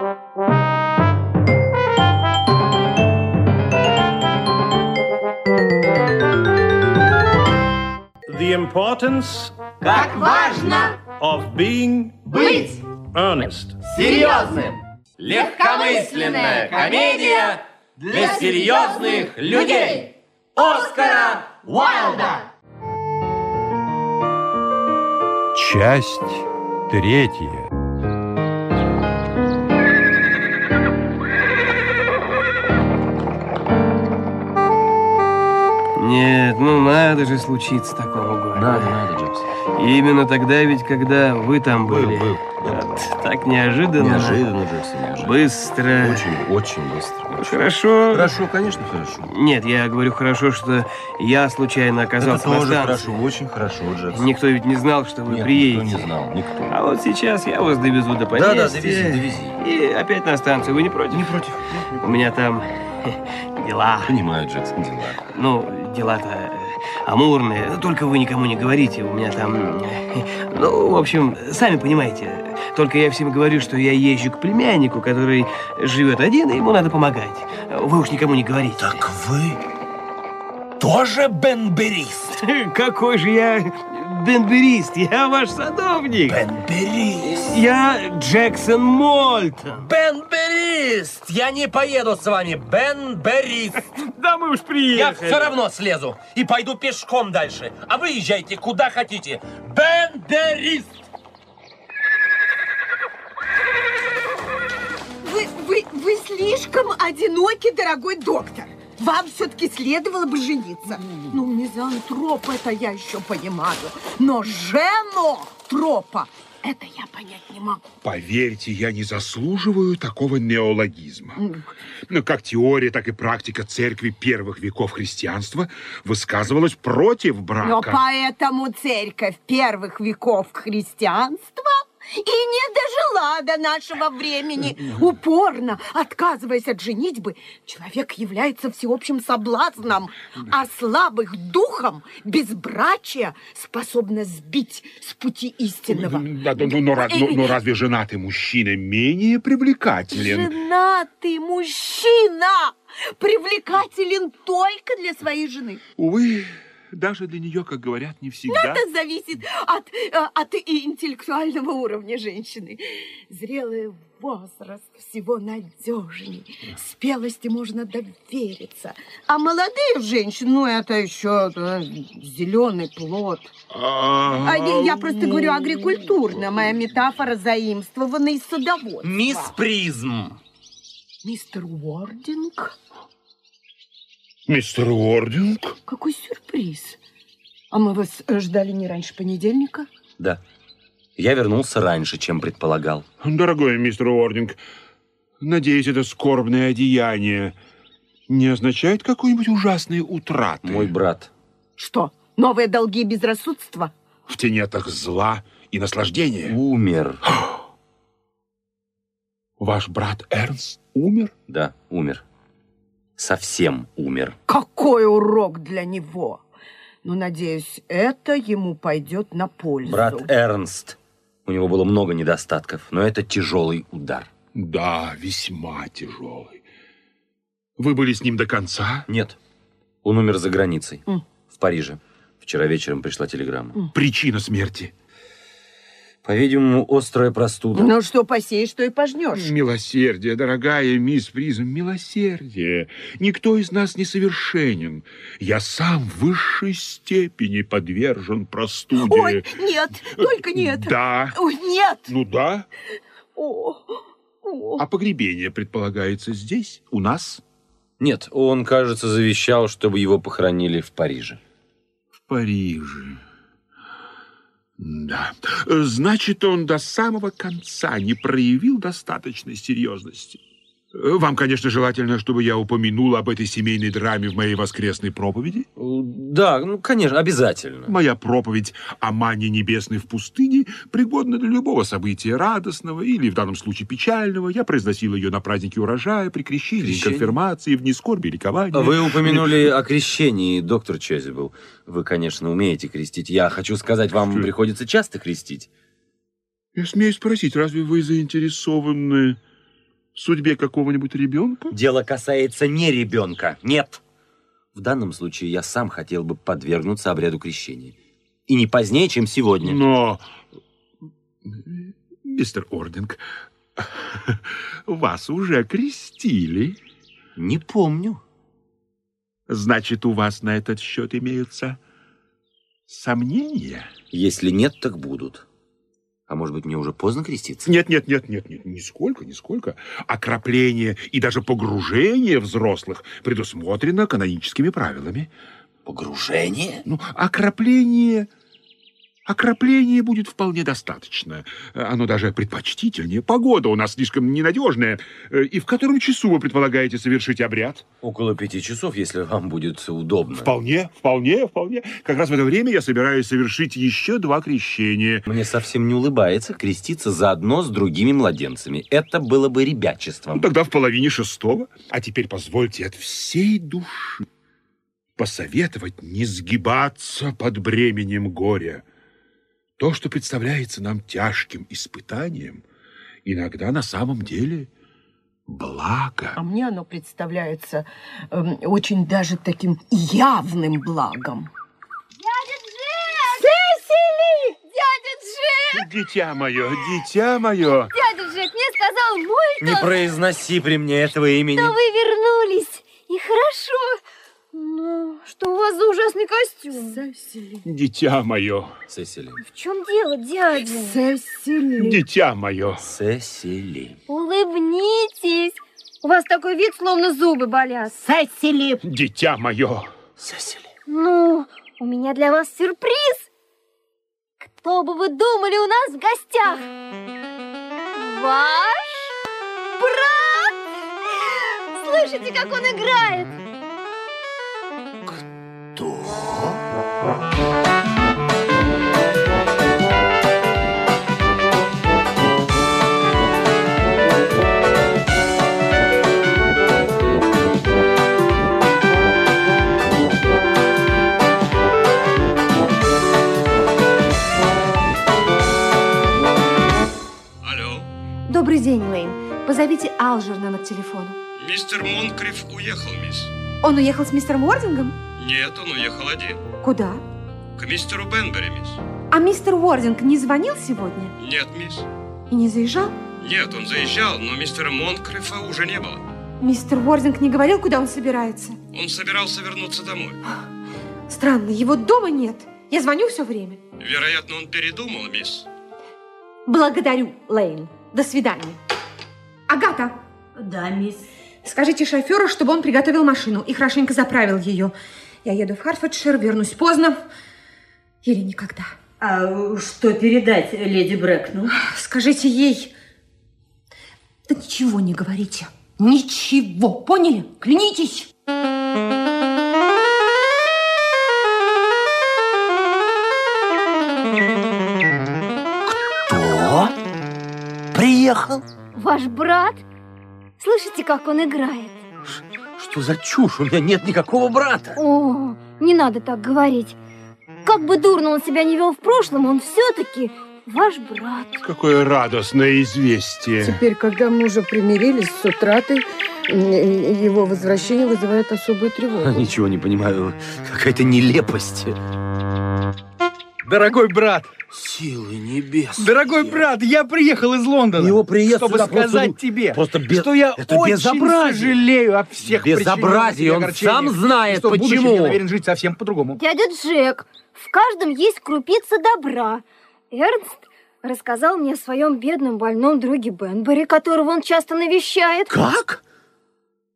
The importance Как важно of being быть earnest. серьезным! Легкомысленная комедия для серьезных людей! Оскара Уайлда! Часть третья. Нет, ну надо же случиться такому горе. Надо, надо, Джобс. Именно тогда ведь, когда вы там Был, были. был. Вот, так неожиданно. Неожиданно, Джобс, неожиданно. Быстро. Очень, очень быстро. Хорошо. Хорошо, конечно, хорошо. Нет, я говорю хорошо, что я случайно Это оказался на тоже станции. хорошо, очень хорошо, Джобс. Никто ведь не знал, что вы Нет, приедете. никто не знал, никто. А вот сейчас я вас довезу до поместья. Да-да, довези, довези. И опять на станцию. Вы не против? Не против. У меня там дела. Понимаю, Джексон, дела. Ну, дела-то э, амурные. Только вы никому не говорите. У меня там... э, Ну, в общем, сами понимаете. Только я всем говорю, что я езжу к племяннику, который живет один, и ему надо помогать. Вы уж никому не говорите. Так вы тоже бенберист? Какой же я бенберист? Я ваш садовник. Бенберист. Я Джексон Мольтон. Бен-Берист! Я не поеду с вами, Бен-Берист! Да мы уж Я приехали. все равно слезу и пойду пешком дальше. А вы езжайте куда хотите. Бен-Берист! Вы, вы, вы слишком одинокий, дорогой доктор. Вам все-таки следовало бы жениться. Ну, мизантроп это я еще понимаю. Но женотропа это я понять не могу. Поверьте, я не заслуживаю такого неологизма. Но как теория, так и практика церкви первых веков христианства высказывалась против брака. Но поэтому церковь первых веков христианства и не дожила до нашего времени. Упорно отказываясь от женитьбы, человек является всеобщим соблазном, а слабых духом безбрачие способно сбить с пути истинного. Да, ну, но, ра- но- но разве женатый мужчина менее привлекателен? Женатый мужчина привлекателен только для своей жены. Увы, даже для нее, как говорят, не всегда. Это зависит от, э, от и интеллектуального уровня женщины. Зрелый возраст всего надежней. Спелости можно довериться. А молодые женщины, ну, это еще да, зеленый плод. А я, я просто говорю агрикультурно. Моя метафора заимствована из садоводства. Мисс Призм! Мистер Уординг? Мистер Уординг? Какой сюрприз. А мы вас ждали не раньше понедельника? Да. Я вернулся раньше, чем предполагал. Дорогой мистер Уординг, надеюсь, это скорбное одеяние не означает какой-нибудь ужасной утраты. Мой брат. Что, новые долги и безрассудство? В тенетах зла и наслаждения. Умер. Ваш брат Эрнст умер? Да, умер. Совсем умер. Какой урок для него! Ну, надеюсь, это ему пойдет на пользу. Брат Эрнст. У него было много недостатков, но это тяжелый удар. Да, весьма тяжелый. Вы были с ним до конца? Нет. Он умер за границей. М. В Париже. Вчера вечером пришла телеграмма. Причина смерти? По-видимому, острая простуда. Ну, что посеешь, что и пожнешь. Милосердие, дорогая мисс Призм, милосердие. Никто из нас не совершенен. Я сам в высшей степени подвержен простуде. Ой, нет, только нет. Да. Ой, нет. Ну да. О, о. А погребение предполагается здесь, у нас? Нет, он, кажется, завещал, чтобы его похоронили в Париже. В Париже. Да. Значит, он до самого конца не проявил достаточной серьезности. Вам, конечно, желательно, чтобы я упомянул об этой семейной драме в моей воскресной проповеди. Да, ну, конечно, обязательно. Моя проповедь о мане небесной в пустыне пригодна для любого события радостного или, в данном случае, печального. Я произносил ее на празднике урожая, при крещении, Крещение? конфирмации, в дни скорби и ликования. Вы упомянули о крещении, доктор Чезибл. Вы, конечно, умеете крестить. Я хочу сказать, вам Что? приходится часто крестить. Я смею спросить, разве вы заинтересованы судьбе какого-нибудь ребенка? Дело касается не ребенка. Нет. В данном случае я сам хотел бы подвергнуться обряду крещения. И не позднее, чем сегодня. Но, мистер Ординг, вас уже крестили. Не помню. Значит, у вас на этот счет имеются сомнения? Если нет, так будут. А может быть, мне уже поздно креститься? Нет, нет, нет, нет, нет, нисколько, нисколько. Окропление и даже погружение взрослых предусмотрено каноническими правилами. Погружение? Ну, окропление... Окропление будет вполне достаточно. Оно даже предпочтительнее. Погода у нас слишком ненадежная. И в котором часу вы предполагаете совершить обряд? Около пяти часов, если вам будет удобно. Вполне, вполне, вполне. Как раз в это время я собираюсь совершить еще два крещения. Мне совсем не улыбается креститься заодно с другими младенцами. Это было бы ребячеством. Ну, тогда в половине шестого. А теперь позвольте от всей души посоветовать не сгибаться под бременем горя. То, что представляется нам тяжким испытанием, иногда на самом деле благо. А мне оно представляется эм, очень даже таким явным благом. Дядя Джек! Сесили! Дядя Джек! Дитя мое, дитя мое! Дядя Джек мне сказал Мультон, Не произноси при мне этого имени. что вы вернулись. И хорошо. Ну, что у вас за ужасный костюм? Сесили. Дитя мое, Сесили. В чем дело, дядя? Сесили. дитя мое. Сесили. Улыбнитесь. У вас такой вид, словно зубы болят. Сесили. Дитя мое. Сесили. Ну, у меня для вас сюрприз. Кто бы вы думали у нас в гостях? Ваш брат! Слышите, как он играет? Добрый день, Лейн. Позовите Алжерна на телефону. мистер Монкриф уехал, мисс. Он уехал с мистером Уордингом? Нет, он уехал один. Куда? К мистеру Бенбери, мисс. А мистер Уординг не звонил сегодня? Нет, мисс. И не заезжал? Нет, он заезжал, но мистера Монкрифа уже не было. Мистер Уординг не говорил, куда он собирается? Он собирался вернуться домой. Странно, его дома нет. Я звоню все время. Вероятно, он передумал, мисс. Благодарю, Лейн. До свидания. Агата, Да, мисс. скажите шоферу, чтобы он приготовил машину и хорошенько заправил ее. Я еду в Харфордшир, вернусь поздно. Или никогда. А что передать леди Брэкну? Скажите ей... Да ничего не говорите. Ничего, поняли? Клянитесь. Кто? Приехал? Ваш брат? Слышите, как он играет? Что за чушь? У меня нет никакого брата. О, не надо так говорить. Как бы дурно он себя не вел в прошлом, он все-таки ваш брат. Какое радостное известие. Теперь, когда мы уже примирились с утратой, его возвращение вызывает особую тревогу. Ничего не понимаю. Какая-то нелепость. Дорогой брат, Силы небес. дорогой брат, я приехал из Лондона, Его приезд чтобы сюда сказать ну, тебе, просто без- что я это очень безобразие. сожалею о всех Безобразие, он сам знает, что почему. я намерен жить совсем по-другому. Дядя Джек, в каждом есть крупица добра. Эрнст рассказал мне о своем бедном больном друге Бенбери, которого он часто навещает. Как?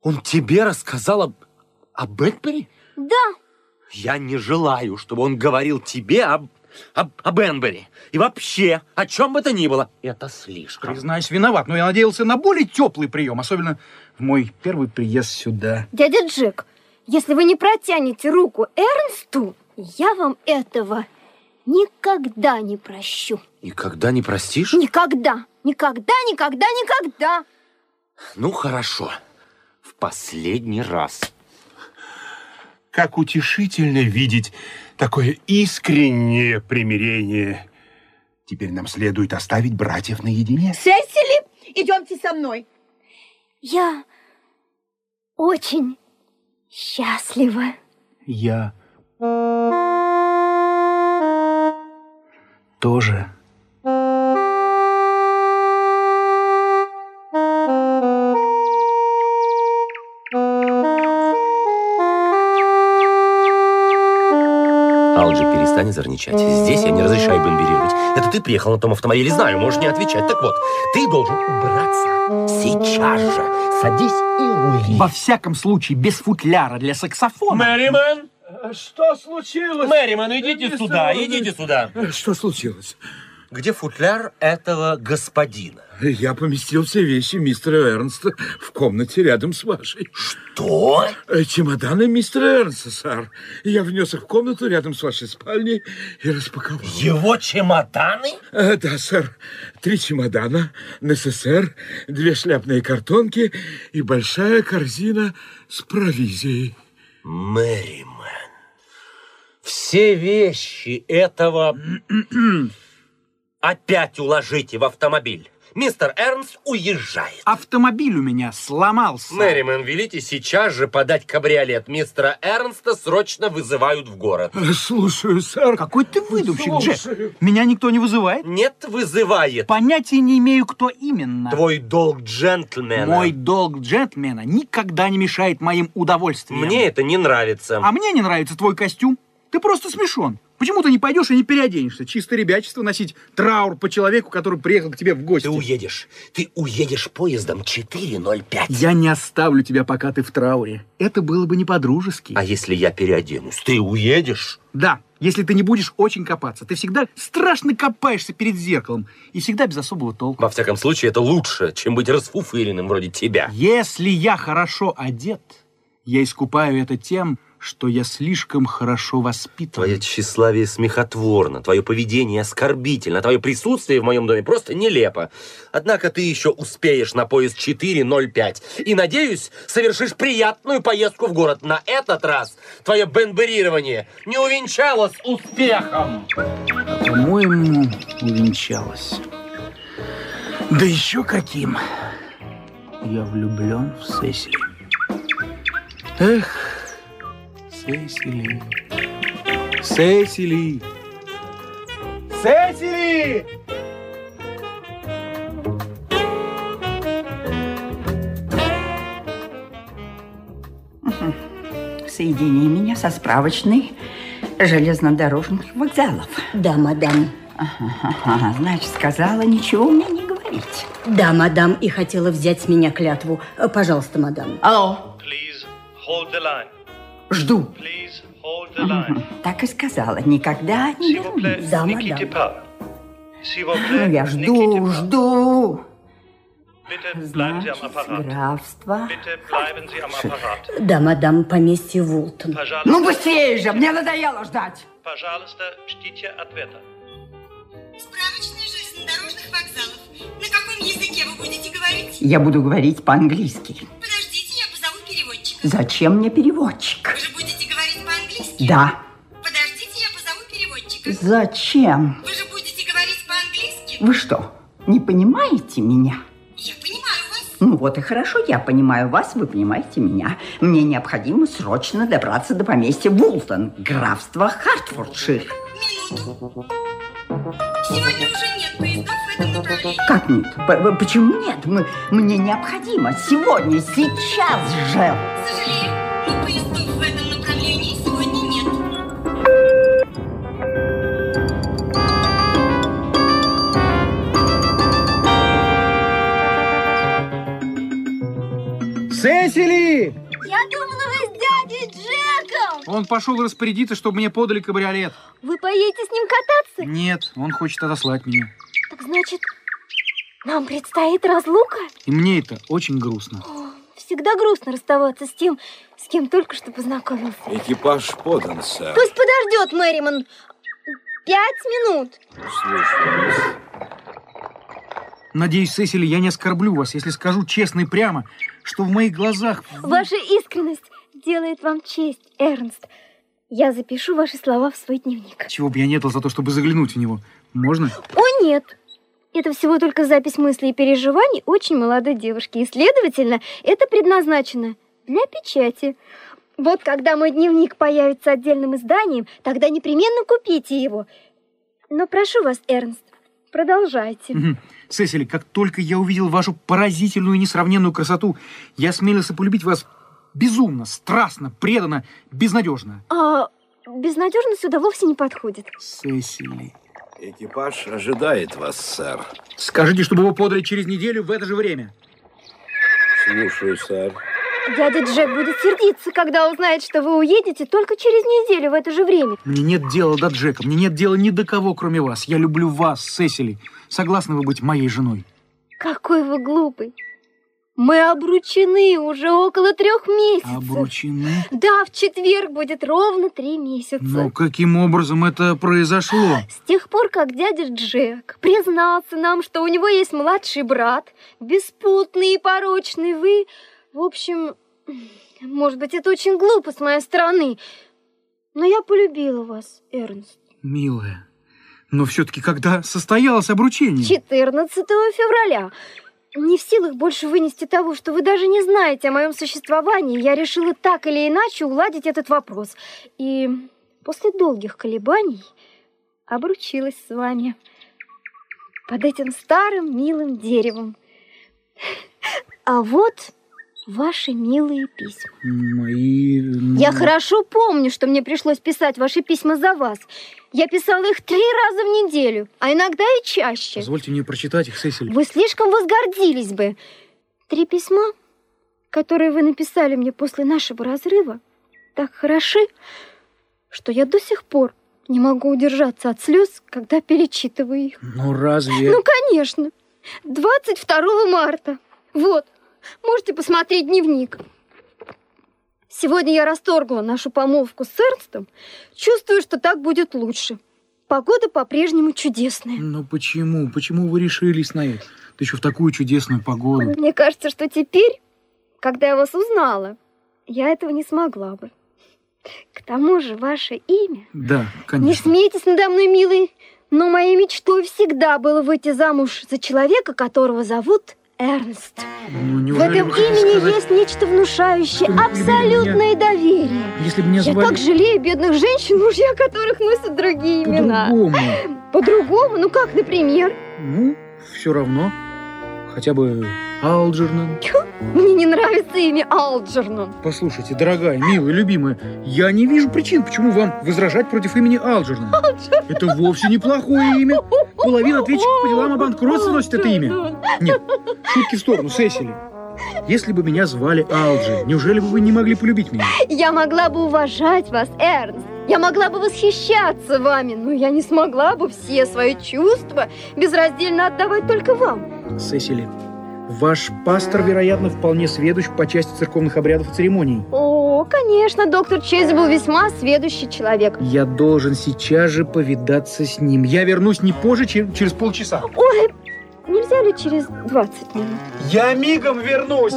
Он тебе рассказал об, о Бэтбери? Да, Я не желаю, чтобы он говорил тебе об, об, об Энбери. И вообще, о чем бы то ни было. Это слишком. Признаюсь, виноват, но я надеялся на более теплый прием, особенно в мой первый приезд сюда. дядя Джек, если вы не протянете руку Эрнсту, я вам этого никогда не прощу. Никогда не простишь? Никогда, никогда, никогда, никогда. Ну, хорошо. В последний раз. Как утешительно видеть такое искреннее примирение. Теперь нам следует оставить братьев наедине. Сесили, идемте со мной. Я очень счастлива. Я тоже. Перестань зорничать. Здесь я не разрешаю бомберировать. Это ты приехал на том автомобиле, знаю, можешь не отвечать. Так вот, ты должен убраться сейчас же. Садись и уйди. Во всяком случае, без футляра для саксофона. Мэриман! Что случилось? Мэриман, идите сюда, идите сюда. Что случилось? Где футляр этого господина? Я поместил все вещи мистера Эрнста в комнате рядом с вашей. Что? Э, Чемоданы мистера Эрнста, сэр. Я внес их в комнату рядом с вашей спальней и распаковал. Его чемоданы? Э, Да, сэр. Три чемодана, НССР, две шляпные картонки и большая корзина с провизией. Мэриман, все вещи этого опять уложите в автомобиль. Мистер Эрнст уезжает. Автомобиль у меня сломался. Мэриман, велите сейчас же подать кабриолет. Мистера Эрнста срочно вызывают в город. Слушаю, сэр. Какой ты выдумщик, Слушаю. Джек. Меня никто не вызывает. Нет, вызывает. Понятия не имею, кто именно. Твой долг джентльмена. Мой долг джентльмена никогда не мешает моим удовольствиям. Мне это не нравится. А мне не нравится твой костюм. Ты просто смешон. Почему ты не пойдешь и не переоденешься? Чисто ребячество носить траур по человеку, который приехал к тебе в гости. Ты уедешь. Ты уедешь поездом 4.05. Я не оставлю тебя, пока ты в трауре. Это было бы не по-дружески. А если я переоденусь, ты уедешь? Да, если ты не будешь очень копаться. Ты всегда страшно копаешься перед зеркалом. И всегда без особого толка. Во всяком случае, это лучше, чем быть расфуфыренным вроде тебя. Если я хорошо одет, я искупаю это тем, что я слишком хорошо воспитан. Твое тщеславие смехотворно, твое поведение оскорбительно, твое присутствие в моем доме просто нелепо. Однако ты еще успеешь на поезд 4.05 и, надеюсь, совершишь приятную поездку в город. На этот раз твое бенберирование не увенчалось успехом. По-моему, увенчалась. Да еще каким. Я влюблен в Сесили. Эх, Сесили. Сесили. Сесили! Соедини меня со справочной железнодорожных вокзалов. Да, мадам. Ага, ага, значит, сказала ничего мне не говорить. Да, мадам, и хотела взять с меня клятву. Пожалуйста, мадам. Алло, Please hold the line. Жду. Так и сказала, никогда не вернусь. Да, мадам. Ну, я жду, жду. Значит, графство. Да, мадам, поместье Вултон. Ну, быстрее же, мне надоело ждать. Пожалуйста, ждите ответа. Справочная железнодорожных вокзалов. На каком языке вы будете говорить? Я буду говорить по-английски. Подождите. Зачем мне переводчик? Вы же будете говорить по-английски? Да. Подождите, я позову переводчика. Зачем? Вы же будете говорить по-английски? Вы что, не понимаете меня? Я понимаю вас. Ну вот и хорошо, я понимаю вас, вы понимаете меня. Мне необходимо срочно добраться до поместья Вултон, графства Хартфордшир. Минуту. Сегодня уже Как нет? Почему нет? Мы, мне необходимо сегодня, сейчас же. Сожалею, но поездов в этом направлении сегодня нет. Сесили! Он пошел распорядиться, чтобы мне подали кабриолет. Вы поедете с ним кататься? Нет, он хочет отослать меня. Так значит, нам предстоит разлука? И мне это очень грустно. О, всегда грустно расставаться с тем, с кем только что познакомился. Экипаж подан, сэр. Пусть подождет, Мэриман. Пять минут. Надеюсь, Сесили, я не оскорблю вас, если скажу честно и прямо, что в моих глазах... Ваша искренность делает вам честь, Эрнст. Я запишу ваши слова в свой дневник. Чего бы я не дал за то, чтобы заглянуть в него. Можно? О, нет. Это всего только запись мыслей и переживаний очень молодой девушки, и, следовательно, это предназначено для печати. Вот когда мой дневник появится отдельным изданием, тогда непременно купите его. Но прошу вас, Эрнст, продолжайте. Мгм. Сесили, как только я увидел вашу поразительную и несравненную красоту, я смелился полюбить вас безумно, страстно, преданно, безнадежно. А безнадежно сюда вовсе не подходит. Сесили. Экипаж ожидает вас, сэр. Скажите, чтобы его подали через неделю в это же время. Слушаю, сэр. Дядя Джек будет сердиться, когда узнает, что вы уедете только через неделю в это же время. Мне нет дела до Джека, мне нет дела ни до кого, кроме вас. Я люблю вас, Сесили. Согласны вы быть моей женой? Какой вы глупый. Мы обручены уже около трех месяцев. Обручены? Да, в четверг будет ровно три месяца. Но каким образом это произошло? С тех пор, как дядя Джек признался нам, что у него есть младший брат, беспутный и порочный, вы... В общем, может быть, это очень глупо с моей стороны, но я полюбила вас, Эрнст. Милая, но все-таки когда состоялось обручение? 14 февраля. Не в силах больше вынести того, что вы даже не знаете о моем существовании, я решила так или иначе уладить этот вопрос. И после долгих колебаний обручилась с вами под этим старым милым деревом. А вот ваши милые письма. Мои... Я хорошо помню, что мне пришлось писать ваши письма за вас. Я писала их три раза в неделю, а иногда и чаще. Позвольте мне прочитать их, Сесили. Вы слишком возгордились бы. Три письма, которые вы написали мне после нашего разрыва, так хороши, что я до сих пор не могу удержаться от слез, когда перечитываю их. Ну разве... Ну, конечно. 22 марта. Вот, можете посмотреть дневник. Сегодня я расторгла нашу помолвку с Эрнстом. Чувствую, что так будет лучше. Погода по-прежнему чудесная. Но почему? Почему вы решились на это? Да еще в такую чудесную погоду. Мне кажется, что теперь, когда я вас узнала, я этого не смогла бы. К тому же ваше имя... Да, Не конечно. смейтесь надо мной, милый, но моей мечтой всегда было выйти замуж за человека, которого зовут Эрнст. Ну, В этом имени сказать, есть нечто внушающее, абсолютное доверие. Если бы меня Я звали так жалею бедных женщин, мужья которых носят другие имена. по-другому, По-другому? Ну как, например? ну, все равно. Хотя бы Алджернон. Тьфу, Мне не нравится имя Алджернон. Послушайте, дорогая, милая, любимая, я не вижу причин, почему вам возражать против имени Алджернон. Это вовсе неплохое имя. Половина ответчиков по делам о банкротстве носит это имя. Нет, шутки в сторону, Сесили. Если бы меня звали Алджи, неужели бы вы не могли полюбить меня? Я могла бы уважать вас, Эрнст. Я могла бы восхищаться вами, но я не смогла бы все свои чувства безраздельно отдавать только вам. Сесили, ваш пастор, вероятно, вполне сведущ по части церковных обрядов и церемоний. О, конечно, доктор Чейз был весьма сведущий человек. Я должен сейчас же повидаться с ним. Я вернусь не позже, чем через полчаса. Ой, нельзя ли через 20 минут? Я мигом вернусь.